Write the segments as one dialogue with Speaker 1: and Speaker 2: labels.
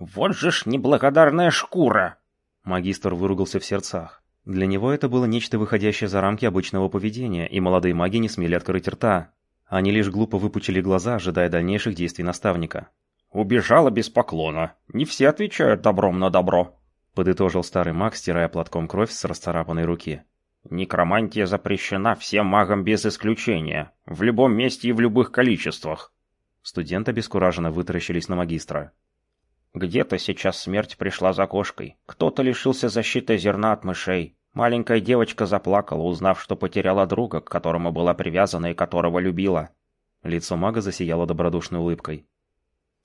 Speaker 1: Вот же ж неблагодарная шкура!»
Speaker 2: Магистр выругался в сердцах. Для него это было нечто выходящее за рамки обычного поведения, и молодые маги не смели открыть рта. Они лишь глупо выпучили глаза, ожидая дальнейших действий наставника.
Speaker 1: «Убежала без поклона. Не все отвечают добром на добро», —
Speaker 2: подытожил старый маг, стирая платком кровь с расцарапанной руки.
Speaker 1: «Некромантия запрещена всем магам без исключения, в любом месте и в любых количествах».
Speaker 2: Студенты обескураженно вытаращились на магистра.
Speaker 1: «Где-то сейчас смерть пришла за кошкой. Кто-то лишился защиты зерна от мышей. Маленькая девочка заплакала, узнав, что потеряла друга, к которому была привязана и которого любила».
Speaker 2: Лицо мага засияло добродушной улыбкой.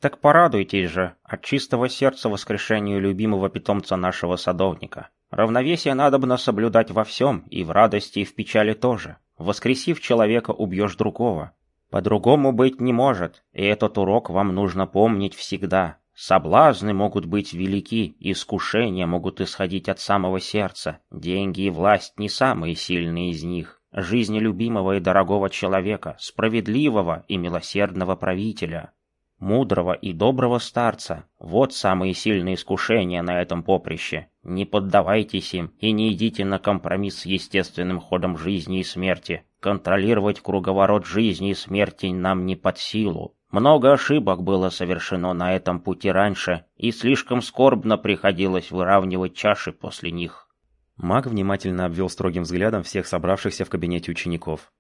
Speaker 1: Так порадуйтесь же от чистого сердца воскрешению любимого питомца нашего садовника. Равновесие надобно соблюдать во всем, и в радости, и в печали тоже. Воскресив человека, убьешь другого. По-другому быть не может, и этот урок вам нужно помнить всегда. Соблазны могут быть велики, искушения могут исходить от самого сердца. Деньги и власть не самые сильные из них. Жизнь любимого и дорогого человека, справедливого и милосердного правителя мудрого и доброго старца. Вот самые сильные искушения на этом поприще. Не поддавайтесь им и не идите на компромисс с естественным ходом жизни и смерти. Контролировать круговорот жизни и смерти нам не под силу. Много ошибок было совершено на этом пути раньше, и слишком скорбно приходилось выравнивать чаши после них.
Speaker 2: Маг внимательно обвел строгим взглядом всех собравшихся в кабинете учеников.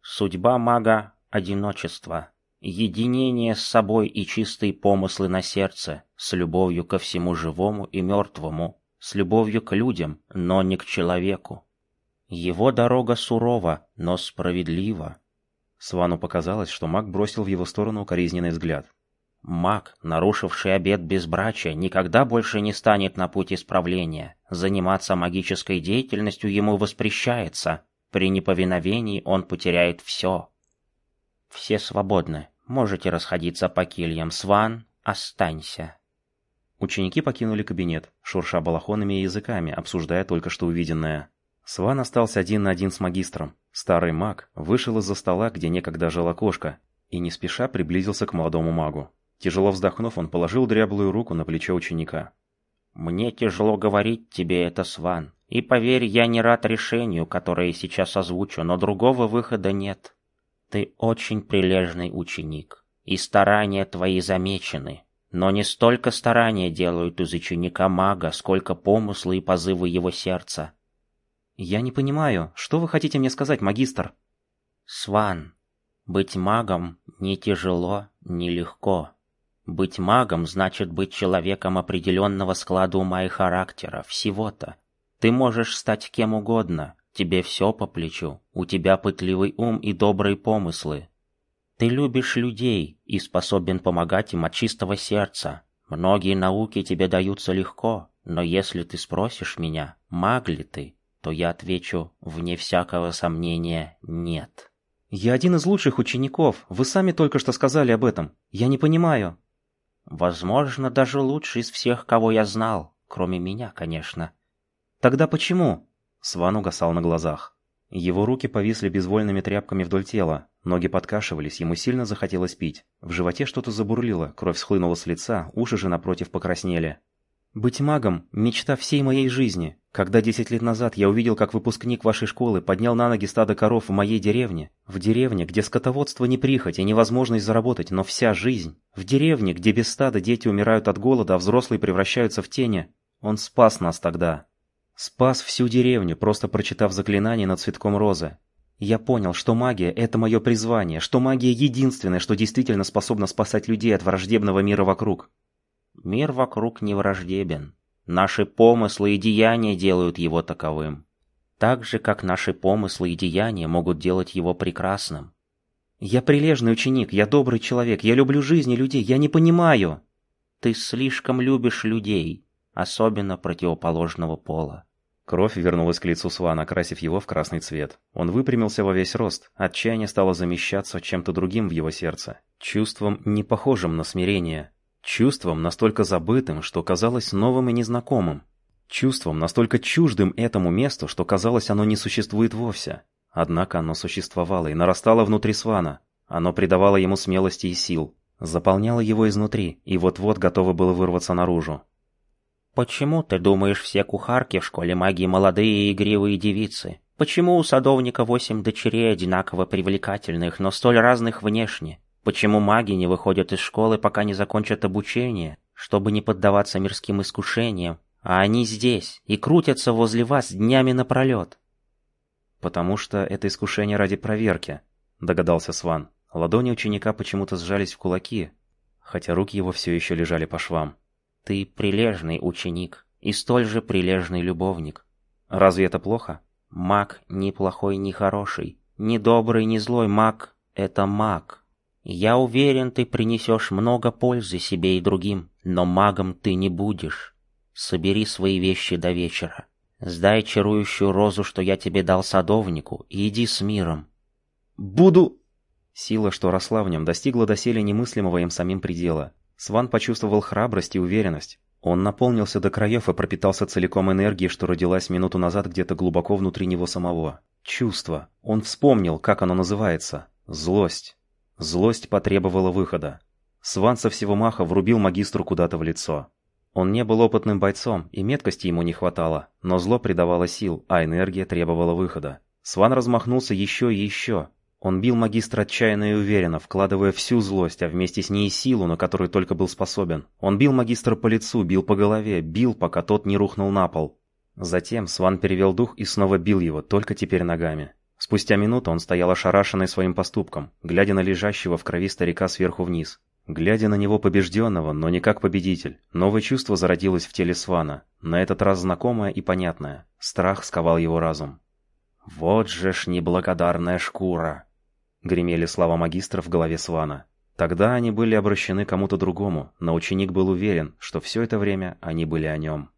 Speaker 1: Судьба мага — одиночество единение с собой и чистые помыслы на сердце, с любовью ко всему живому и мертвому, с любовью к людям, но не к человеку. Его дорога сурова, но справедлива.
Speaker 2: Свану показалось, что маг бросил в его сторону укоризненный взгляд.
Speaker 1: Маг, нарушивший обет безбрачия, никогда больше не станет на путь исправления. Заниматься магической деятельностью ему воспрещается. При неповиновении он потеряет все. Все свободны. Можете расходиться по кельям. Сван, останься.
Speaker 2: Ученики покинули кабинет, шурша балахонами и языками, обсуждая только что увиденное. Сван остался один на один с магистром. Старый маг вышел из-за стола, где некогда жила кошка, и не спеша приблизился к молодому магу. Тяжело вздохнув, он положил дряблую руку на плечо ученика.
Speaker 1: «Мне тяжело говорить тебе это, Сван. И поверь, я не рад решению, которое сейчас озвучу, но другого выхода нет. Ты очень прилежный ученик, и старания твои замечены. Но не столько старания делают из ученика мага, сколько помыслы и позывы его сердца.
Speaker 2: Я не понимаю, что вы хотите мне сказать, магистр?
Speaker 1: Сван, быть магом не тяжело, не легко. Быть магом значит быть человеком определенного склада ума и характера, всего-то. Ты можешь стать кем угодно, Тебе все по плечу, у тебя пытливый ум и добрые помыслы. Ты любишь людей и способен помогать им от чистого сердца. Многие науки тебе даются легко, но если ты спросишь меня, маг ли ты, то я отвечу, вне всякого сомнения, нет.
Speaker 2: Я один из лучших учеников, вы сами только что сказали об этом. Я не понимаю.
Speaker 1: Возможно, даже лучший из всех, кого я знал, кроме меня, конечно.
Speaker 2: Тогда почему? Сван угасал на глазах. Его руки повисли безвольными тряпками вдоль тела, ноги подкашивались, ему сильно захотелось пить. В животе что-то забурлило, кровь схлынула с лица, уши же напротив покраснели. «Быть магом – мечта всей моей жизни. Когда десять лет назад я увидел, как выпускник вашей школы поднял на ноги стадо коров в моей деревне, в деревне, где скотоводство не прихоть и невозможность заработать, но вся жизнь, в деревне, где без стада дети умирают от голода, а взрослые превращаются в тени, он спас нас тогда. Спас всю деревню, просто прочитав заклинание над цветком розы. Я понял, что магия — это мое призвание, что магия — единственное, что действительно способно спасать людей от враждебного мира вокруг.
Speaker 1: Мир вокруг не враждебен. Наши помыслы и деяния делают его таковым. Так же, как наши помыслы и деяния могут делать его прекрасным.
Speaker 2: Я прилежный ученик, я добрый человек, я люблю жизнь и людей, я не понимаю.
Speaker 1: Ты слишком любишь людей, особенно противоположного пола.
Speaker 2: Кровь вернулась к лицу Свана, окрасив его в красный цвет. Он выпрямился во весь рост. Отчаяние стало замещаться чем-то другим в его сердце. Чувством, не похожим на смирение. Чувством, настолько забытым, что казалось новым и незнакомым. Чувством, настолько чуждым этому месту, что казалось, оно не существует вовсе. Однако оно существовало и нарастало внутри Свана. Оно придавало ему смелости и сил. заполняло его изнутри и вот-вот готово было вырваться наружу.
Speaker 1: «Почему, ты думаешь, все кухарки в школе магии молодые и игривые девицы? Почему у садовника восемь дочерей одинаково привлекательных, но столь разных внешне? Почему маги не выходят из школы, пока не закончат обучение, чтобы не поддаваться мирским искушениям, а они здесь и крутятся возле вас днями напролет?»
Speaker 2: «Потому что это искушение ради проверки», — догадался Сван. Ладони ученика почему-то сжались в кулаки, хотя руки его все еще лежали по швам.
Speaker 1: Ты прилежный ученик и столь же прилежный любовник.
Speaker 2: Разве это плохо?
Speaker 1: Маг ни плохой, ни хороший, ни добрый, ни злой маг — это маг. Я уверен, ты принесешь много пользы себе и другим, но магом ты не будешь. Собери свои вещи до вечера. Сдай чарующую розу, что я тебе дал садовнику, и иди с миром.
Speaker 2: Буду... Сила, что росла в нем, достигла доселе немыслимого им самим предела. Сван почувствовал храбрость и уверенность. Он наполнился до краев и пропитался целиком энергией, что родилась минуту назад где-то глубоко внутри него самого. Чувство. Он вспомнил, как оно называется. Злость. Злость потребовала выхода. Сван со всего маха врубил магистру куда-то в лицо. Он не был опытным бойцом, и меткости ему не хватало, но зло придавало сил, а энергия требовала выхода. Сван размахнулся еще и еще, он бил магистра отчаянно и уверенно, вкладывая всю злость, а вместе с ней силу, на которую только был способен. Он бил магистра по лицу, бил по голове, бил, пока тот не рухнул на пол. Затем Сван перевел дух и снова бил его, только теперь ногами. Спустя минуту он стоял ошарашенный своим поступком, глядя на лежащего в крови старика сверху вниз. Глядя на него побежденного, но не как победитель, новое чувство зародилось в теле Свана, на этот раз знакомое и понятное. Страх сковал его разум. «Вот же ж неблагодарная шкура!» Гремели слова магистра в голове Свана. Тогда они были обращены кому-то другому, но ученик был уверен, что все это время они были о нем.